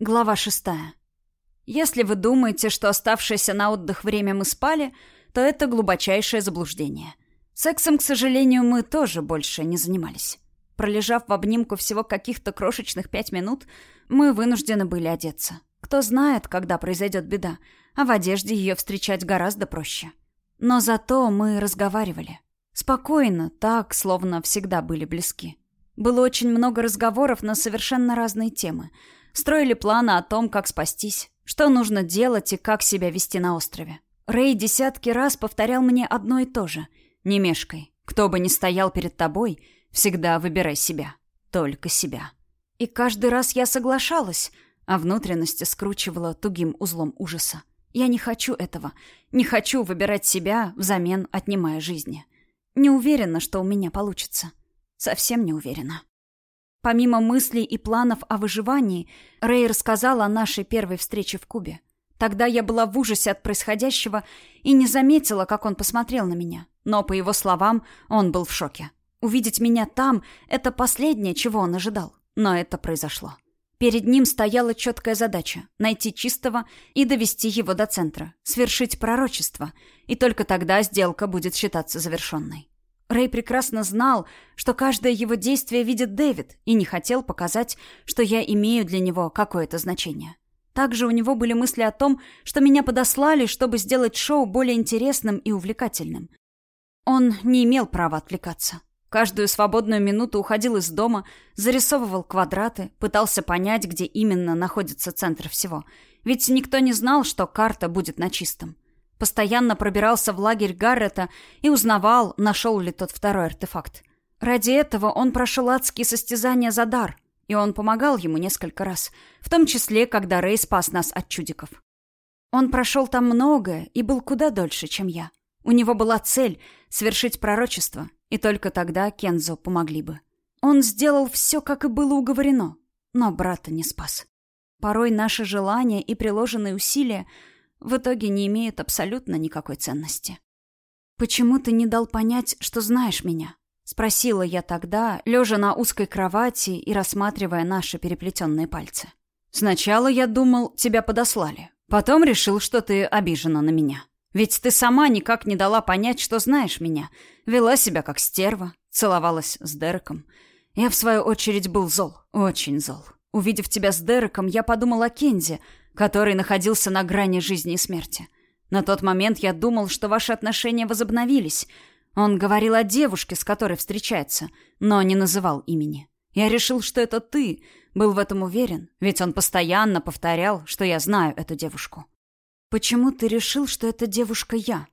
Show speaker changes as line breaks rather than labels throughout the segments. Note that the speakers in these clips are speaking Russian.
Глава шестая. Если вы думаете, что оставшееся на отдых время мы спали, то это глубочайшее заблуждение. Сексом, к сожалению, мы тоже больше не занимались. Пролежав в обнимку всего каких-то крошечных пять минут, мы вынуждены были одеться. Кто знает, когда произойдет беда, а в одежде ее встречать гораздо проще. Но зато мы разговаривали. Спокойно, так, словно всегда были близки. Было очень много разговоров на совершенно разные темы — Строили планы о том, как спастись, что нужно делать и как себя вести на острове. Рэй десятки раз повторял мне одно и то же. «Не мешкай. Кто бы ни стоял перед тобой, всегда выбирай себя. Только себя». И каждый раз я соглашалась, а внутренности скручивала тугим узлом ужаса. Я не хочу этого. Не хочу выбирать себя, взамен отнимая жизни. Не уверена, что у меня получится. Совсем не уверена. Помимо мыслей и планов о выживании, Рэй рассказал о нашей первой встрече в Кубе. Тогда я была в ужасе от происходящего и не заметила, как он посмотрел на меня. Но, по его словам, он был в шоке. Увидеть меня там — это последнее, чего он ожидал. Но это произошло. Перед ним стояла четкая задача — найти чистого и довести его до центра, свершить пророчество, и только тогда сделка будет считаться завершенной. Рэй прекрасно знал, что каждое его действие видит Дэвид, и не хотел показать, что я имею для него какое-то значение. Также у него были мысли о том, что меня подослали, чтобы сделать шоу более интересным и увлекательным. Он не имел права отвлекаться. Каждую свободную минуту уходил из дома, зарисовывал квадраты, пытался понять, где именно находится центр всего. Ведь никто не знал, что карта будет на чистом. Постоянно пробирался в лагерь Гаррета и узнавал, нашел ли тот второй артефакт. Ради этого он прошел адские состязания за дар, и он помогал ему несколько раз, в том числе, когда Рэй спас нас от чудиков. Он прошел там многое и был куда дольше, чем я. У него была цель — свершить пророчество, и только тогда Кензо помогли бы. Он сделал все, как и было уговорено, но брата не спас. Порой наши желания и приложенные усилия — в итоге не имеют абсолютно никакой ценности. «Почему ты не дал понять, что знаешь меня?» — спросила я тогда, лежа на узкой кровати и рассматривая наши переплетенные пальцы. «Сначала я думал, тебя подослали. Потом решил, что ты обижена на меня. Ведь ты сама никак не дала понять, что знаешь меня. Вела себя как стерва, целовалась с Дереком. Я, в свою очередь, был зол, очень зол. Увидев тебя с Дереком, я подумал о Кензе — который находился на грани жизни и смерти. На тот момент я думал, что ваши отношения возобновились. Он говорил о девушке, с которой встречается, но не называл имени. Я решил, что это ты, был в этом уверен, ведь он постоянно повторял, что я знаю эту девушку. Почему ты решил, что эта девушка я?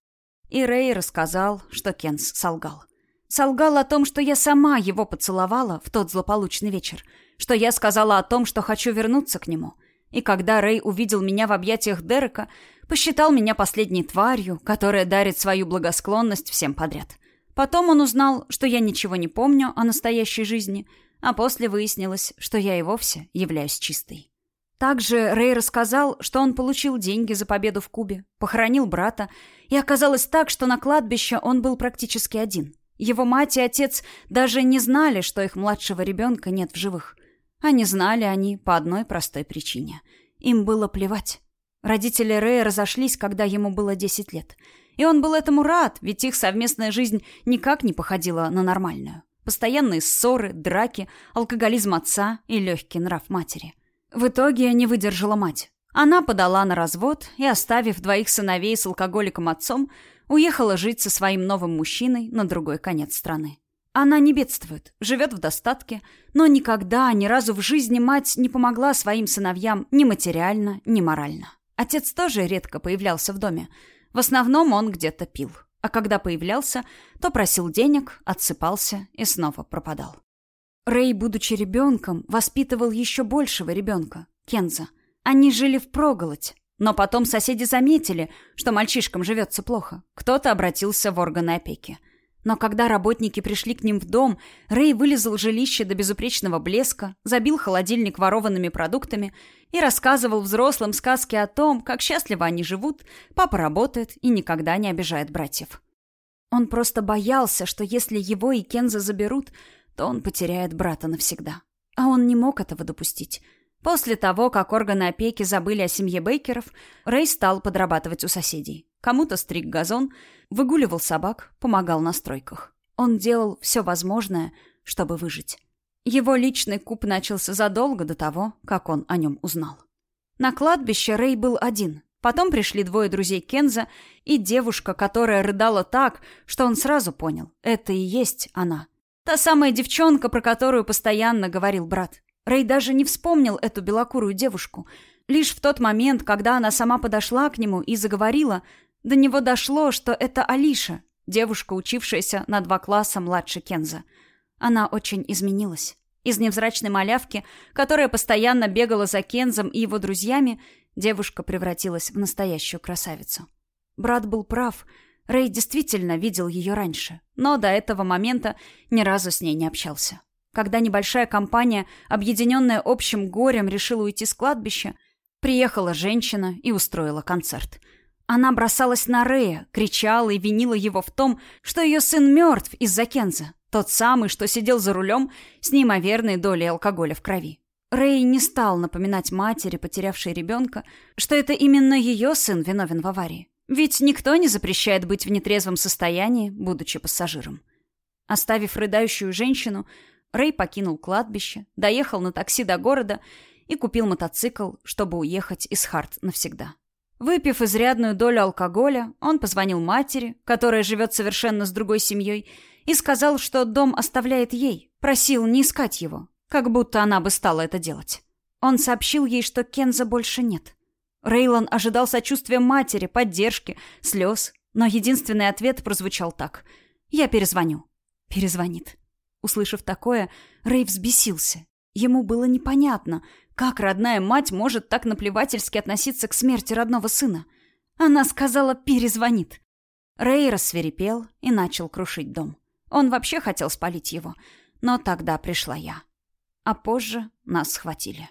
И Рэй рассказал, что Кенс солгал. Солгал о том, что я сама его поцеловала в тот злополучный вечер, что я сказала о том, что хочу вернуться к нему, и когда Рэй увидел меня в объятиях Дерека, посчитал меня последней тварью, которая дарит свою благосклонность всем подряд. Потом он узнал, что я ничего не помню о настоящей жизни, а после выяснилось, что я и вовсе являюсь чистой. Также Рэй рассказал, что он получил деньги за победу в Кубе, похоронил брата, и оказалось так, что на кладбище он был практически один. Его мать и отец даже не знали, что их младшего ребенка нет в живых. А не знали они по одной простой причине. Им было плевать. Родители Рэя разошлись, когда ему было 10 лет. И он был этому рад, ведь их совместная жизнь никак не походила на нормальную. Постоянные ссоры, драки, алкоголизм отца и легкий нрав матери. В итоге не выдержала мать. Она подала на развод и, оставив двоих сыновей с алкоголиком отцом, уехала жить со своим новым мужчиной на другой конец страны. Она не бедствует, живет в достатке, но никогда, ни разу в жизни мать не помогла своим сыновьям ни материально, ни морально. Отец тоже редко появлялся в доме. В основном он где-то пил. А когда появлялся, то просил денег, отсыпался и снова пропадал. Рэй, будучи ребенком, воспитывал еще большего ребенка, Кенза. Они жили в проголодь. Но потом соседи заметили, что мальчишкам живется плохо. Кто-то обратился в органы опеки. Но когда работники пришли к ним в дом, Рэй вылезал жилище до безупречного блеска, забил холодильник ворованными продуктами и рассказывал взрослым сказки о том, как счастливо они живут, папа работает и никогда не обижает братьев. Он просто боялся, что если его и Кенза заберут, то он потеряет брата навсегда. А он не мог этого допустить. После того, как органы опеки забыли о семье Бейкеров, Рэй стал подрабатывать у соседей. Кому-то стриг газон, выгуливал собак, помогал на стройках. Он делал все возможное, чтобы выжить. Его личный куб начался задолго до того, как он о нем узнал. На кладбище Рэй был один. Потом пришли двое друзей Кенза и девушка, которая рыдала так, что он сразу понял — это и есть она. Та самая девчонка, про которую постоянно говорил брат. Рэй даже не вспомнил эту белокурую девушку. Лишь в тот момент, когда она сама подошла к нему и заговорила, до него дошло, что это Алиша, девушка, учившаяся на два класса младше Кенза. Она очень изменилась. Из невзрачной малявки, которая постоянно бегала за Кензом и его друзьями, девушка превратилась в настоящую красавицу. Брат был прав. Рэй действительно видел ее раньше, но до этого момента ни разу с ней не общался. Когда небольшая компания, объединенная общим горем, решила уйти с кладбища, приехала женщина и устроила концерт — она бросалась на Рея, кричала и винила его в том, что ее сын мертв из-за Кенза. Тот самый, что сидел за рулем с неимоверной долей алкоголя в крови. Рэй не стал напоминать матери, потерявшей ребенка, что это именно ее сын виновен в аварии. Ведь никто не запрещает быть в нетрезвом состоянии, будучи пассажиром. Оставив рыдающую женщину, Рэй покинул кладбище, доехал на такси до города и купил мотоцикл, чтобы уехать из Харт навсегда. Выпив изрядную долю алкоголя, он позвонил матери, которая живет совершенно с другой семьей, и сказал, что дом оставляет ей, просил не искать его, как будто она бы стала это делать. Он сообщил ей, что Кенза больше нет. Рейлон ожидал сочувствия матери, поддержки, слез, но единственный ответ прозвучал так. «Я перезвоню». Перезвонит. Услышав такое, Рэй взбесился. Ему было непонятно, как родная мать может так наплевательски относиться к смерти родного сына? Она сказала «перезвонит». Рэй рассверепел и начал крушить дом. Он вообще хотел спалить его, но тогда пришла я. А позже нас схватили.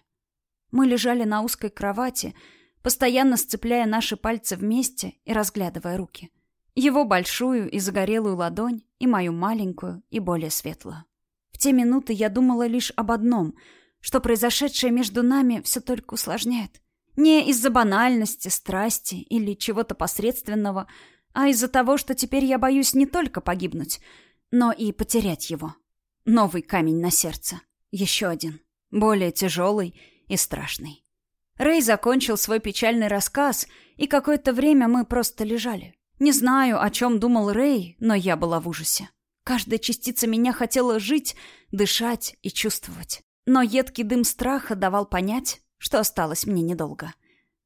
Мы лежали на узкой кровати, постоянно сцепляя наши пальцы вместе и разглядывая руки. Его большую и загорелую ладонь, и мою маленькую и более светлую. Те минуты я думала лишь об одном — что произошедшее между нами все только усложняет. Не из-за банальности, страсти или чего-то посредственного, а из-за того, что теперь я боюсь не только погибнуть, но и потерять его. Новый камень на сердце. Еще один. Более тяжелый и страшный. Рэй закончил свой печальный рассказ, и какое-то время мы просто лежали. Не знаю, о чем думал Рэй, но я была в ужасе. Каждая частица меня хотела жить, дышать и чувствовать. Но едкий дым страха давал понять, что осталось мне недолго.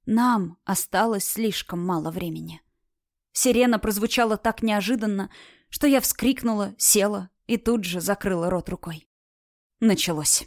Нам осталось слишком мало времени. Сирена прозвучала так неожиданно, что я вскрикнула, села и тут же закрыла рот рукой. Началось.